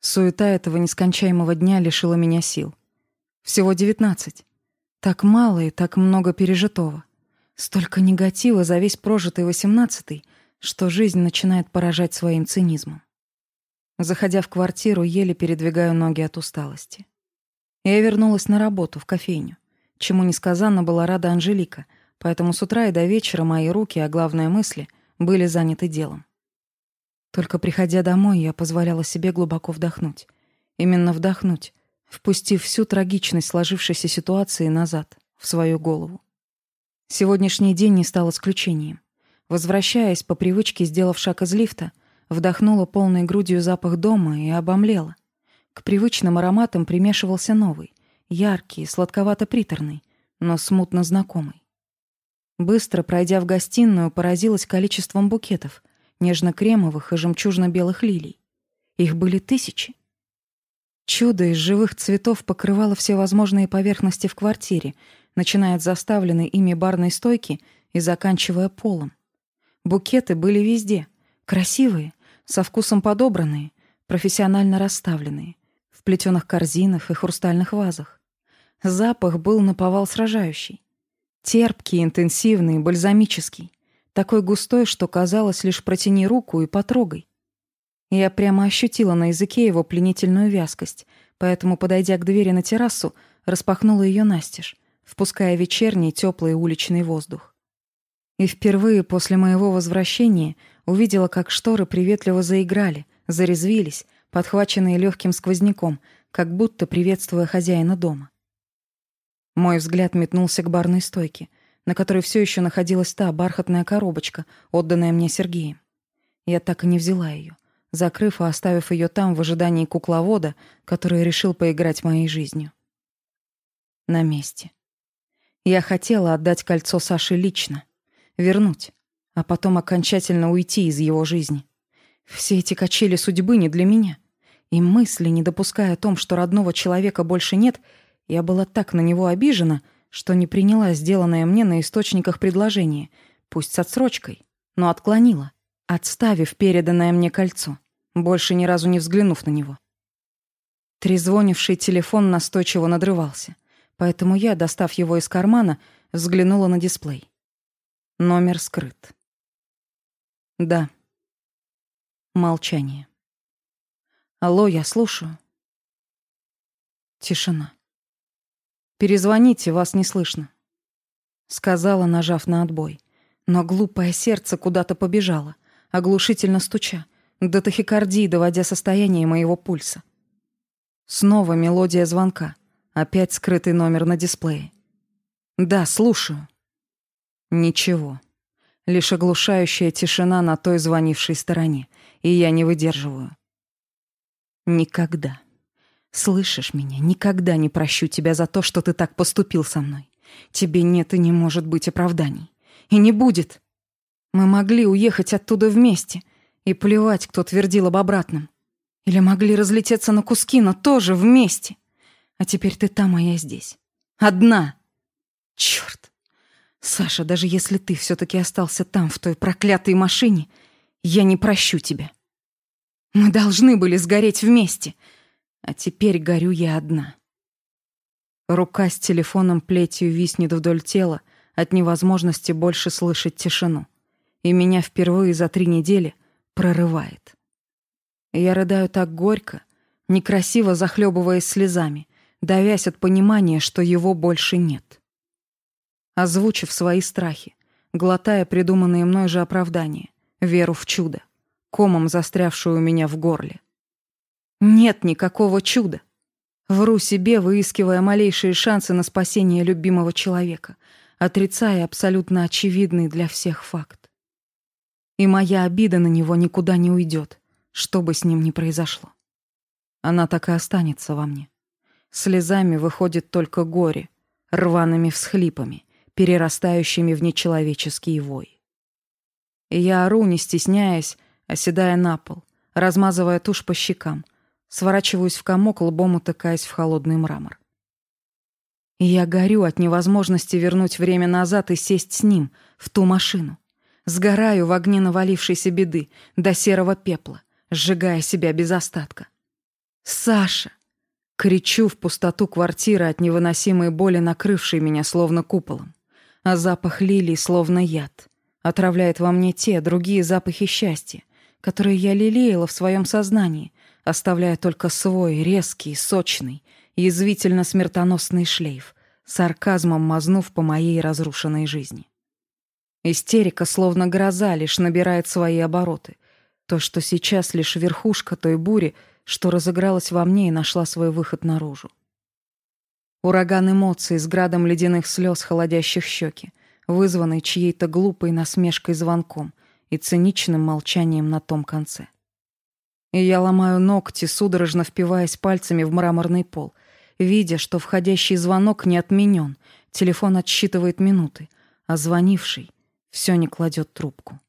Суета этого нескончаемого дня лишила меня сил. Всего девятнадцать. Так мало и так много пережитого. Столько негатива за весь прожитый восемнадцатый, что жизнь начинает поражать своим цинизмом. Заходя в квартиру, еле передвигаю ноги от усталости. Я вернулась на работу, в кофейню, чему несказанно была рада Анжелика, поэтому с утра и до вечера мои руки, а главное мысли, были заняты делом. Только приходя домой, я позволяла себе глубоко вдохнуть. Именно вдохнуть, впустив всю трагичность сложившейся ситуации назад, в свою голову. Сегодняшний день не стал исключением. Возвращаясь по привычке, сделав шаг из лифта, вдохнула полной грудью запах дома и обомлела. К привычным ароматам примешивался новый, яркий, сладковато-приторный, но смутно знакомый. Быстро пройдя в гостиную, поразилась количеством букетов, нежно-кремовых и жемчужно-белых лилий. Их были тысячи. Чудо из живых цветов покрывало все возможные поверхности в квартире, начиная от заставленной ими барной стойки и заканчивая полом. Букеты были везде. Красивые, со вкусом подобранные, профессионально расставленные, в плетеных корзинах и хрустальных вазах. Запах был наповал сражающий. Терпкий, интенсивный, бальзамический такой густой, что казалось, лишь протяни руку и потрогай. Я прямо ощутила на языке его пленительную вязкость, поэтому, подойдя к двери на террасу, распахнула ее настежь, впуская вечерний теплый уличный воздух. И впервые после моего возвращения увидела, как шторы приветливо заиграли, зарезвились, подхваченные легким сквозняком, как будто приветствуя хозяина дома. Мой взгляд метнулся к барной стойке, на которой все еще находилась та бархатная коробочка, отданная мне Сергеем. Я так и не взяла ее, закрыв и оставив ее там в ожидании кукловода, который решил поиграть моей жизнью. На месте. Я хотела отдать кольцо Саше лично, вернуть, а потом окончательно уйти из его жизни. Все эти качели судьбы не для меня. И мысли, не допуская о том, что родного человека больше нет, я была так на него обижена — что не приняла сделанное мне на источниках предложение, пусть с отсрочкой, но отклонила, отставив переданное мне кольцо, больше ни разу не взглянув на него. Трезвонивший телефон настойчиво надрывался, поэтому я, достав его из кармана, взглянула на дисплей. Номер скрыт. Да. Молчание. Алло, я слушаю. Тишина. Перезвоните, вас не слышно», — сказала, нажав на отбой. Но глупое сердце куда-то побежало, оглушительно стуча, до тахикардии доводя состояние моего пульса. Снова мелодия звонка, опять скрытый номер на дисплее. «Да, слушаю». «Ничего. Лишь оглушающая тишина на той звонившей стороне, и я не выдерживаю». «Никогда». Слышишь меня? Никогда не прощу тебя за то, что ты так поступил со мной. Тебе нет и не может быть оправданий. И не будет. Мы могли уехать оттуда вместе. И плевать, кто твердил об обратном. Или могли разлететься на куски, но тоже вместе. А теперь ты там, а я здесь. Одна. Черт. Саша, даже если ты все-таки остался там, в той проклятой машине, я не прощу тебя. Мы должны были сгореть вместе. А теперь горю я одна. Рука с телефоном плетью виснет вдоль тела от невозможности больше слышать тишину. И меня впервые за три недели прорывает. Я рыдаю так горько, некрасиво захлебываясь слезами, давясь от понимания, что его больше нет. Озвучив свои страхи, глотая придуманные мной же оправдания, веру в чудо, комом застрявшую у меня в горле. Нет никакого чуда. Вру себе, выискивая малейшие шансы на спасение любимого человека, отрицая абсолютно очевидный для всех факт. И моя обида на него никуда не уйдет, что бы с ним ни произошло. Она так и останется во мне. Слезами выходит только горе, рваными всхлипами, перерастающими в нечеловеческий вой. И я ору, не стесняясь, оседая на пол, размазывая тушь по щекам — сворачиваюсь в комок, лбом утыкаясь в холодный мрамор. Я горю от невозможности вернуть время назад и сесть с ним, в ту машину. Сгораю в огне навалившейся беды, до серого пепла, сжигая себя без остатка. «Саша!» Кричу в пустоту квартиры от невыносимой боли, накрывшей меня словно куполом. А запах лилий, словно яд, отравляет во мне те, другие запахи счастья, которые я лелеяла в своем сознании, оставляя только свой резкий, сочный, язвительно-смертоносный шлейф, сарказмом мазнув по моей разрушенной жизни. Истерика, словно гроза, лишь набирает свои обороты. То, что сейчас лишь верхушка той бури, что разыгралась во мне и нашла свой выход наружу. Ураган эмоций с градом ледяных слез, холодящих щеки, вызванный чьей-то глупой насмешкой звонком и циничным молчанием на том конце. И я ломаю ногти, судорожно впиваясь пальцами в мраморный пол, видя, что входящий звонок не отменен, телефон отсчитывает минуты, а звонивший все не кладет трубку.